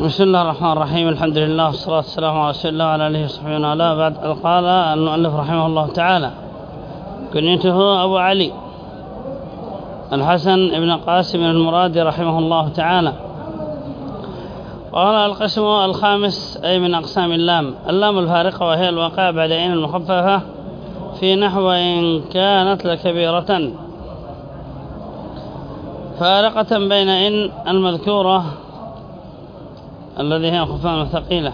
بسم الله الرحمن الرحيم الحمد لله والصلاة والسلام على رسول الله وعلى آله وصحبه وعلى بعد قال المؤلف رحمه الله تعالى كنيته أبو علي الحسن بن قاسم المرادي رحمه الله تعالى قال القسم الخامس أي من أقسام اللام اللام الفارقة وهي الواقع بعد عين المخففة في نحو إن كانت لكبيرة فارقة بين إن المذكورة الذي هي خفان ثقيلة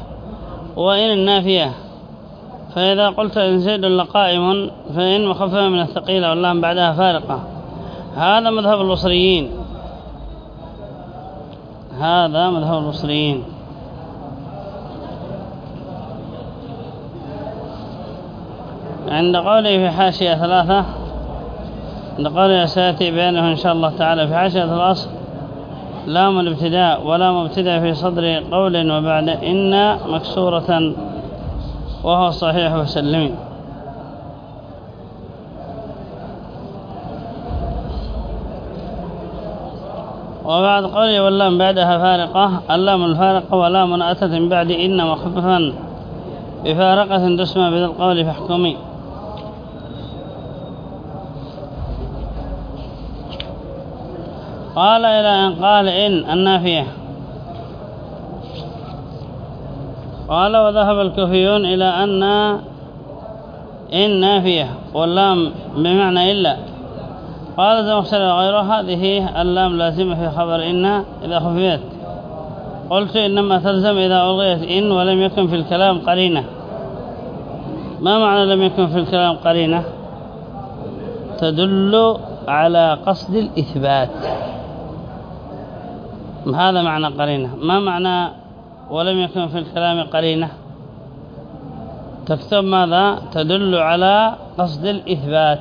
وإن النافية. فإذا قلت إن زيد لقائم فإن مخففة من الثقيلة واللام بعدها فارقة. هذا مذهب البصريين. هذا مذهب البصريين. عند قوله في حاشية ثلاثة عند قوله سيأتي بيانه إن شاء الله تعالى في حاشية الأصل لام الابتداء ولا مبتدأ في صدر قول وبعد إن مكسورة وهو صحيح وسلمين وبعد قوله واللام بعدها فارقة. اللام الفارقة ولام أتت من بعد إن مخففا بفارقة تسمى بذا القول فاحكمي. قال إلى أن قال إن النافية قال وذهب الكوفيون إلى أن إن نافية واللام بمعنى إلا. قال زمخشري وغيره هذه اللام لازمة في خبر إن إذا خفيت. قلت إنما تلزم إذا ألغيت إن ولم يكن في الكلام قرينة. ما معنى لم يكن في الكلام قرينة؟ تدل على قصد الإثبات. هذا معنى قرينة. ما معنى ولم يكن في الكلام قرينة؟ تكتب ماذا؟ تدل على قصد الإثبات.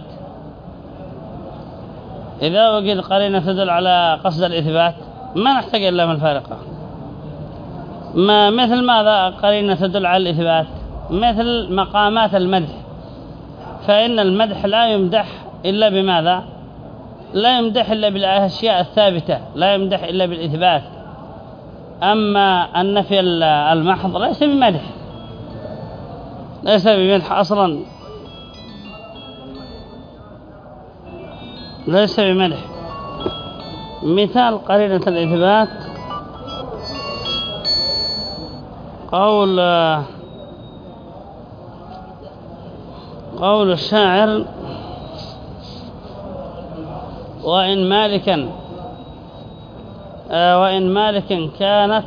إذا وجد قرينة تدل على قصد الإثبات ما نحتاج إلا من الفارقة ما مثل ماذا قرينة تدل على الإثبات؟ مثل مقامات المدح. فإن المدح لا يمدح إلا بماذا؟ لا يمدح إلا بالأشياء الثابتة لا يمدح إلا بالإثبات. أما النفي المحض ليس بمدح ليس بمدح أصلا. ليس بمدح. مثال قرينة الإثبات. قول قول الشاعر وإن مالكا آه وإن مالك كانت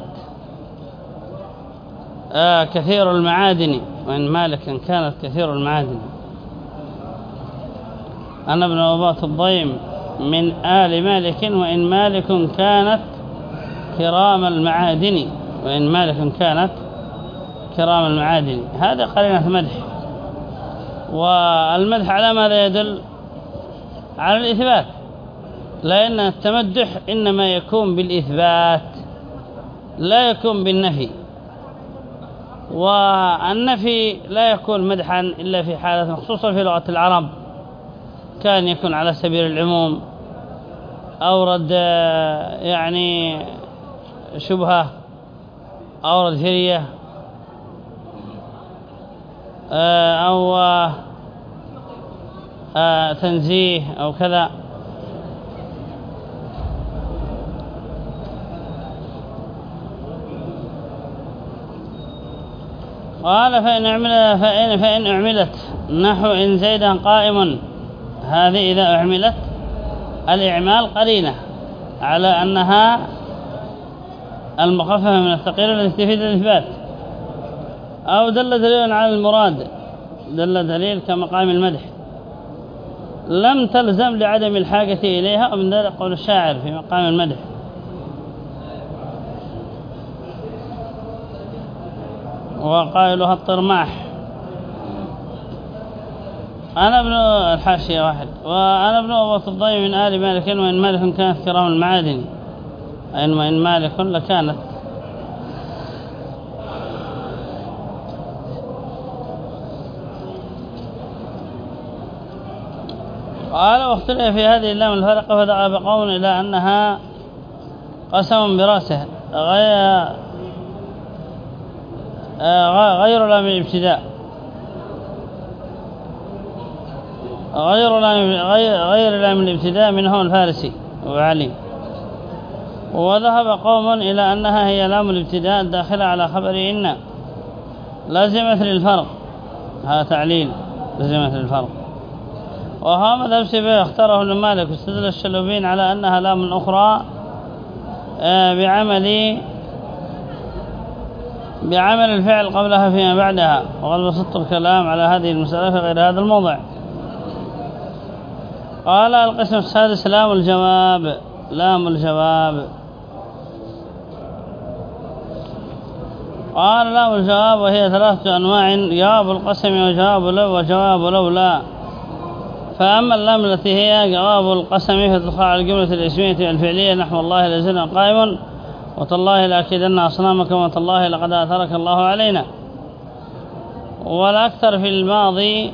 آه كثير المعادن. وإن مالك كانت كثير المعادن. أنا ابن أباط الضيم من آل مالك وإن مالك كانت كرام المعادن. وإن مالك كانت كرام المعادن. هذا قرينة مدح. والمدح على ماذا يدل؟ على الإثبات. لأن التمدح إنما يكون بالإثبات لا يكون بالنفي والنفي لا يكون مدحا إلا في حالة مخصوصة في لغة العرب. كان يكون على سبيل العموم أورد يعني شبهة أورد فرية أو تنزيه أو كذا. قال فإن, فإن, فإن أعملت نحو إن زيدا قائم هذه إذا أعملت الإعمال قرينة على أنها المخففة من الثقيل التي تفيد الإثبات. أو دل دليل على المراد دل دليل كمقام المدح. لم تلزم لعدم الحاجة إليها ومن ذلك قول الشاعر في مقام المدح. وقائلها الطرماح. أنا ابن الحاشية واحد وأنا ابن أبو الضيم من آل مالك وإن مالك كانت كرام المعادن أين وإن مالك لكانت. قال واختلف في هذه اللام الفرقة فدعا بقوم إلى أنها قسم برأسه غير غير لام الابتداء. غير لام غير لام الابتداء منه الفارسي وعلي وذهب قوم إلى أنها هي لام الابتداء الداخلة على خبر إن لازمة للفرق. هذا تعليل لازمة للفرق. وها مذهب سبيه اختاره ابن مالك الشلوبين على أنها لام أخرى آه، بعمل بعمل الفعل قبلها فيما بعدها. وقد بسطت الكلام على هذه المسألة في غير هذا الموضع. قال القسم السادس لام الجواب. لام الجواب. قال لام الجواب وهي ثلاثة أنواع جواب القسم وجواب لو وجواب لولا فأما اللام التي هي جواب القسم فتدخل على الجملة الاسمية الفعلية نحو الله لزنا قائم. وتالله لأكيدن أصنامكم وتالله لقد آثرك الله علينا. والأكثر في الماضي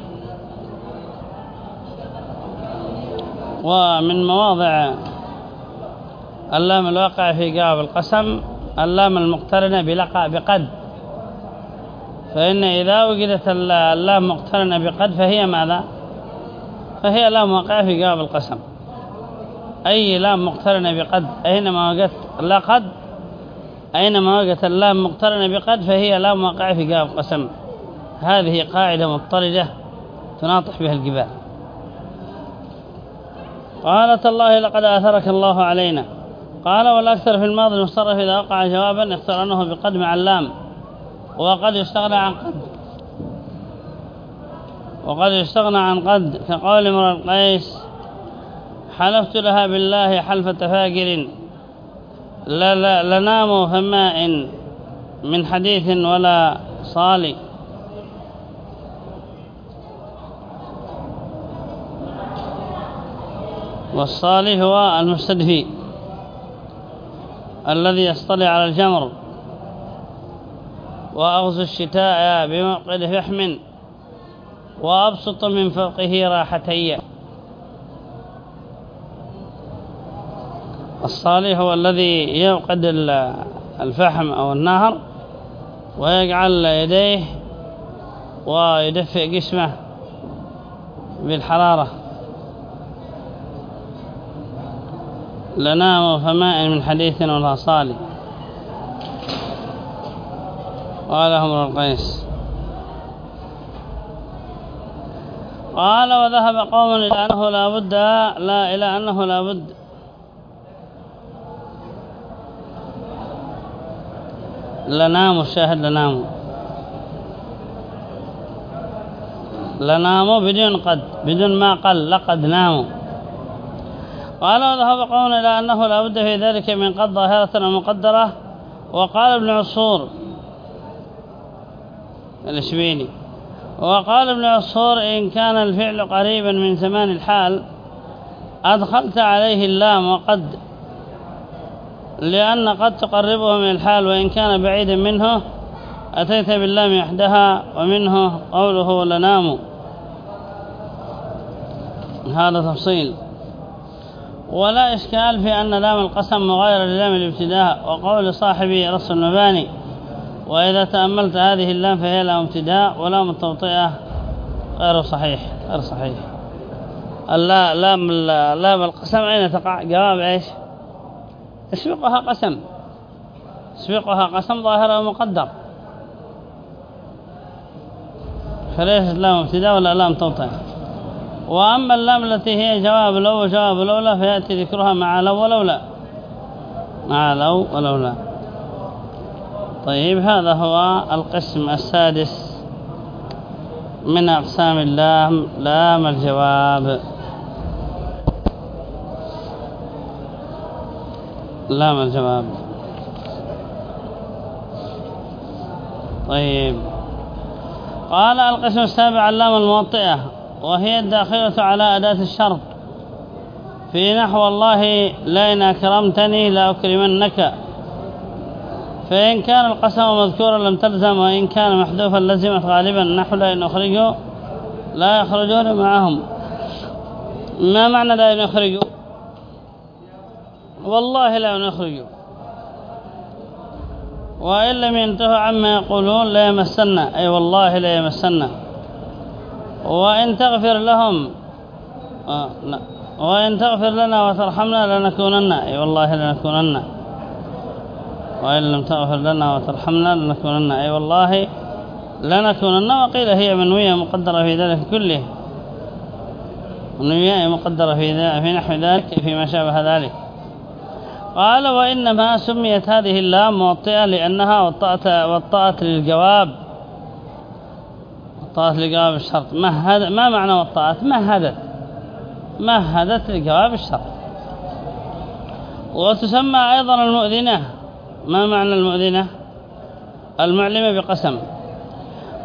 ومن مواضع اللام الواقع في جواب القسم اللام المقترنة بلقى بقد. فإن إذا وجدت اللام مقترنة بقد فهي ماذا؟ فهي لام واقع في جواب القسم. أي لام مقترنة بقد؟ أينما وجدت لقد أينما وجدت اللام مقترنة بقد فهي لام واقع في جواب القسم هذه قاعدة مضطردة تناطح بها الجبال. قالت الله لقد آثرك الله علينا. قال والأكثر في الماضي المصرف إذا وقع جوابا يختارنه بقد مع اللام. وقد يستغنى عن قد. وقد يستغنى عن قد. كقول امرؤ القيس حلفت لها بالله حلفة فاجر لا لا لنام فماء من حديث ولا صالي. والصالي هو المستدفي الذي يصطلع على الجمر وأغزو الشتاء بموقد فحم وأبسط من فوقه راحتي. الصالح هو الذي يوقد الفحم أو النهر ويجعل يديه ويدفئ جسمه بالحرارة. لنام فماء من حديث ولا صالح. قال أمر القيس قال وذهب قوم إلى أنه لا بد لا إلى أنه لا بد لنام الشاهد لنام لنام بدون قد بدون ما قل لقد ناموا قال وذهب قوم إلى أنه لا بد في ذلك من قد ظاهرة ومقدرة وقال ابن عصور الاشبيني وقال ابن عصور إن كان الفعل قريبا من زمان الحال أدخلت عليه اللام وقد لأن قد تقربه من الحال وإن كان بعيدا منه أتيت باللام وحدها ومنه قوله لنام. هذا تفصيل. ولا إشكال في أن لام القسم مغايرة للام الابتداء وقول صاحبي رص المباني وإذا تأملت هذه اللام فهي لام ابتداء ولام التوطئة غير صحيح غير صحيح. اللا لام لام القسم أين تقع؟ جواب إيش؟ اسبقها قسم. اسبقها قسم ظاهرة ومقدر. فليست لام ابتداء ولا لام توطئة. وأما اللام التي هي جواب لو وجواب لولا فيأتي ذكرها مع لو ولولا مع لو ولولا طيب هذا هو القسم السادس من أقسام اللام لام الجواب. لام الجواب طيب. قال القسم السابع اللام الموطئة وهي الداخلة على أداة الشرط. في نحو الله لئن أكرمتني لأكرمنك فإن كان القسم مذكورا لم تلزم وإن كان محذوفا لزمت غالبا نحو لئن أخرجوا لا يخرجون معهم. ما معنى لا يخرجوا والله لا يخرجوا وإن لم ينتهوا عما يقولون لا يمسنا أي والله لا يمسنا وإن تغفر لهم آه وإن تغفر لنا وترحمنا لنكونن. أي والله لنكونن. وإن لم تغفر لنا وترحمنا لنكونن. أي والله لنكونن. وقيل هي منوية مقدرة في ذلك كله. منوية مقدرة في, في نحو ذلك فيما شابه ذلك. قال وإنما سميت هذه اللام موطئة لأنها وطأت, وطأت للجواب. وطأت لجواب الشرط. مهد ما معنى وطأت؟ مهدت. مهدت لجواب الشرط. وتسمى أيضا المؤذنة. ما معنى المؤذنة؟ المعلمة بقسم.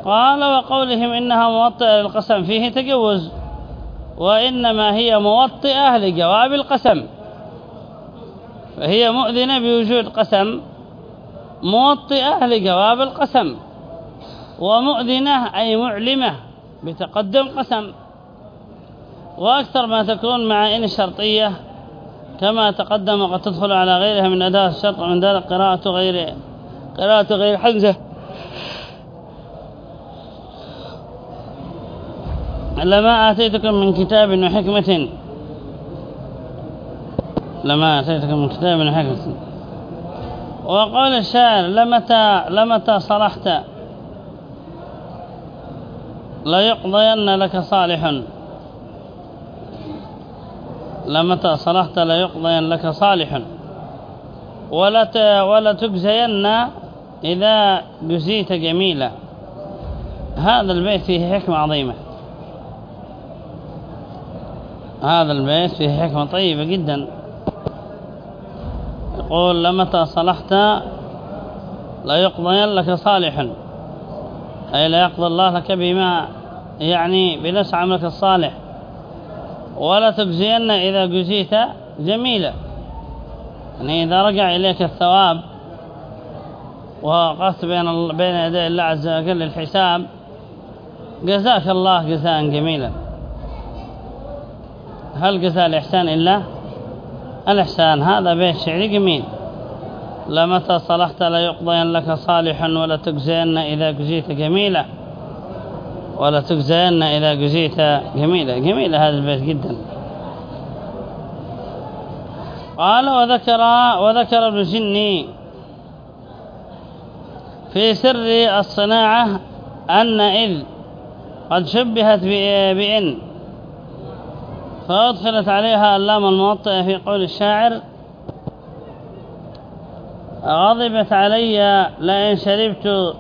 قال وقولهم إنها موطئة للقسم. فيه تجوز. وإنما هي موطئة لجواب القسم. فهي مؤذنة بوجود قسم موطئة لجواب القسم ومؤذنة أي معلمة بتقدم قسم. وأكثر ما تكون مع إن الشرطية كما تقدم وقد تدخل على غيرها من أداة الشرط ومن ذلك قراءة غير قراءة غير حمزة. لما آتيتكم من كتاب وحكمة لما أتيتكم من كتاب وحكمة وقال الشاعر لمتى لمتى صلحت؟ ليقضين لك صالح. لمتى صلحت؟ ليقضين لك صالح. ولا ولا تجزين إذا جزيت جميلا. هذا البيت فيه حكمة عظيمة. هذا البيت فيه حكمة طيبة جدا. يقول لمتى صلحت؟ لا يقضي لك صالحا أي لا يقضي الله لك بما يعني بنفس عملك الصالح. ولا تجزين إذا جزيت جميلا. يعني إذا رجع إليك الثواب ووقفت بين بين يدي الله عز وجل الحساب جزاك الله جزاء جميلا. هل جزاء الإحسان إلا الإحسان هذا بيت شعري جميل. لمتى صلحت لا يقضين لك صالحا ولا تجزين إذا جزيت جميلا. ولا تجزين إذا جزيت جميلا. جميلة هذا البيت جدا. قال وذكر وذكر ابن جني في سر الصناعة أن إذ قد شبهت بإن فأدخلت عليها اللام الموطئة في قول الشاعر غضبت علي لئن شربت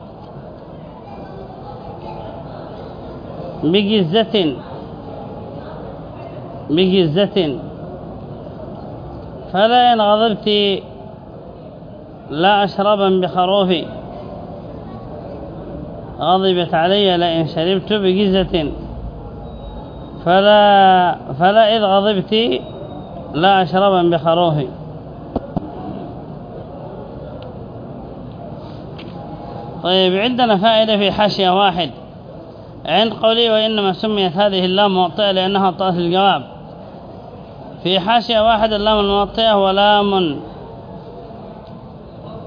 بجزة بجزة فلا إن غضبت لا أشربا بخروفي. غضبت علي لئن شربت بجزة. فلا, فلا إذ غضبت لا أشربا بخروفي طيب عندنا فائدة في حاشية واحد. عند قولي وإنما سميت هذه اللام موطئة لأنها طاس الجواب. في حاشية واحد اللام الموطئة ولام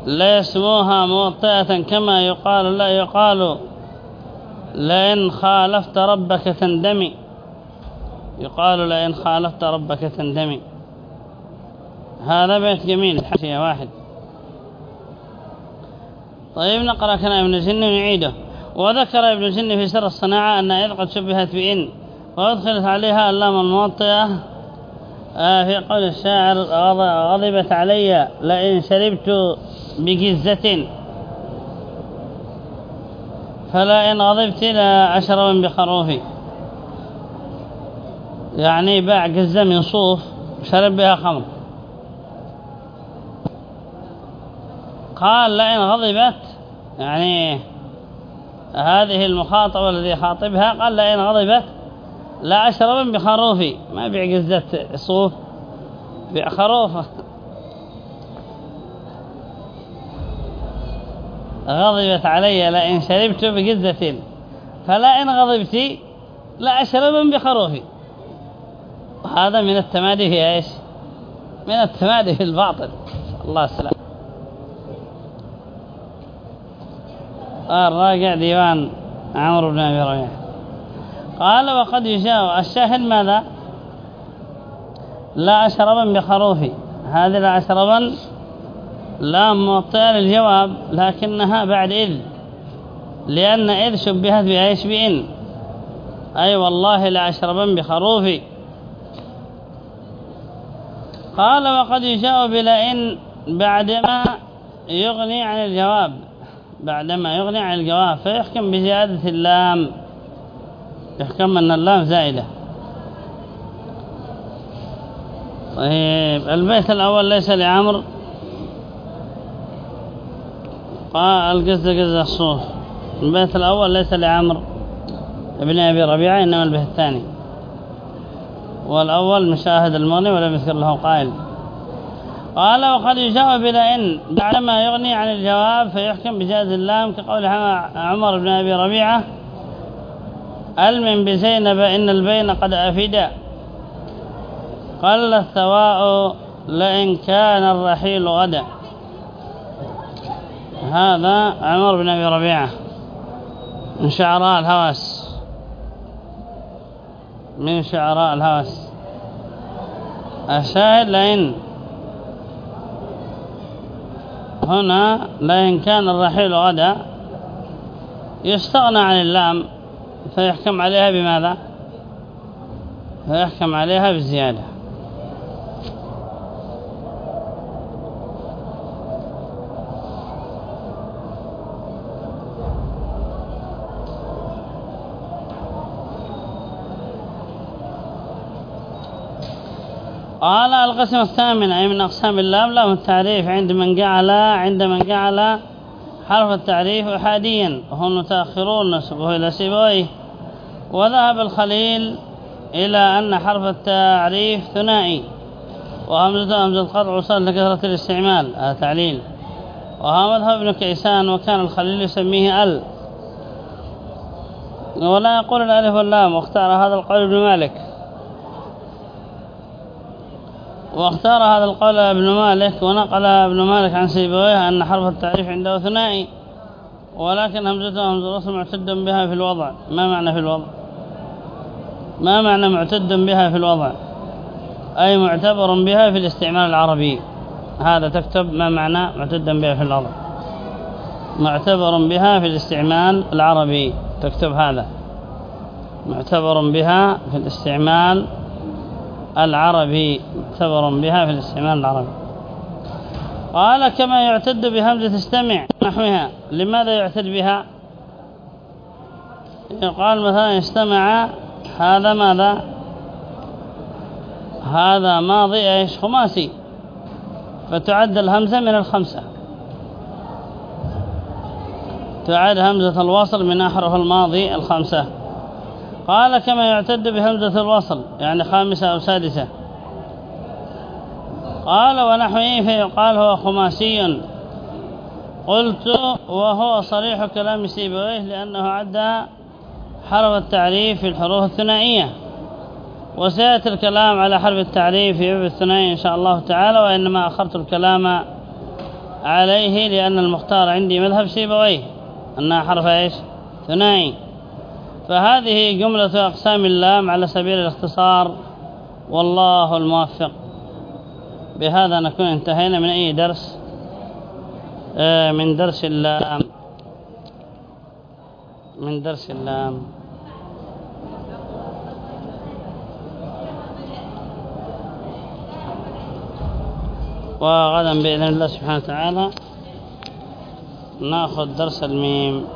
لا يسموها موطئة كما يقال لا يقال لئن خالفت ربك تندمي يقال لئن خالفت ربك تندمي. هذا بيت جميل حاشية واحد. طيب نقرأ كلام ابن جن ونعيده. وذكر ابن جن في سر الصناعة أن إذ قد شبهت بإن وأدخلت عليها اللام الموطئة آه في قول الشاعر غضبت علي لئن شربت بجزة. فلا إن غضبت لا أشرب بخروفي. يعني باع جزة من صوف شرب بها خمر. قال لئن غضبت يعني هذه المخاطبة الذي خاطبها قال لئن غضبت لا أشرب بخروفي. ما بيع جزة صوف بيع خروفة. غضبت علي لئن شربت بجزة فلا إن غضبت لا أشرب بخروفي. وهذا من التمادي في إيش؟ من التمادي في الباطل. الله السلام. الراجع ديوان عمرو بن أبي ربيعة. قال وقد يشاء الشاهد ماذا؟ لا أشربا بخروفي. هذه لا أشربا لا موطئة للجواب لكنها بعد إذ. لأن إذ شبهت بأيش؟ بإن. أي والله لا أشربا بخروفي. قال وقد يشاء بلا إن بعدما يغني عن الجواب بعدما يغني عن الجواب فيحكم بزيادة اللام. يحكم أن اللام زائدة. طيب البيت الأول ليس لعمر قال القصد قصد الصوف. البيت الأول ليس لعمر ابن أبي ربيعة إنما البيت الثاني. والأول مشاهد المغني ولم يذكر له قائل. قال وقد يجاوب بلا إن. بعدما يغني عن الجواب فيحكم بجاز اللام كقول عمر بن أبي ربيعة المن بزينب إن البين قد أفدا قل الثواء لئن كان الرحيل غدا هذا عمر بن أبي ربيعة. من شعراء الهواس من شعراء الهواس الشاهد لئن هنا لئن كان الرحيل غدا يستغنى عن اللام فيحكم عليها بماذا؟ فيحكم عليها بالزيادة قال القسم الثامن أي من أقسام اللام لام التعريف عند من جعل عند من جعل حرف التعريف أحاديا وهم متأخرون نسبه إلى سيبويه. وذهب الخليل إلى أن حرف التعريف ثنائي. وهمزة همزة قطع وصل لكثرة الاستعمال هذا تعليل. وها ابن كيسان وكان الخليل يسميه ال. ولا يقول الألف واللام واختار هذا القول ابن مالك. واختار هذا القول ابن مالك ونقل ابن مالك عن سيبويه أن حرف التعريف عنده ثنائي ولكن همزته همزة الوصل معتد بها في الوضع. ما معنى في الوضع؟ ما معنى معتد بها في الوضع؟ أي معتبر بها في الاستعمال العربي. هذا تكتب ما معنى معتدا بها في الوضع. معتبر بها في الاستعمال العربي. تكتب هذا. معتبر بها في الاستعمال العربي معتبر بها في الاستعمال العربي. قال كما يعتد بهمزة استمع نحوها لماذا يعتد بها؟ يقال مثلا استمع هذا ماذا؟ هذا ماضي أيش خماسي. فتعد الهمزة من الخمسة. تعد همزة الوصل من أحرف الماضي الخمسة. قال كما يعتد بهمزة الوصل يعني خامسة أو سادسة. قال ونحوه فيقال هو خماسي. قلت وهو صريح كلام سيبويه لأنه عد حرف التعريف في الحروف الثنائية. وسيأتي الكلام على حرف التعريف في باب الثنائي إن شاء الله تعالى وإنما أخرت الكلام عليه لأن المختار عندي مذهب سيبويه أنها حرف إيش؟ ثنائي. فهذه جملة أقسام اللام على سبيل الاختصار والله الموفق. بهذا نكون انتهينا من أي درس؟ آه، من درس اللام. من درس اللام. وغدا بإذن الله سبحانه وتعالى نأخذ درس الميم.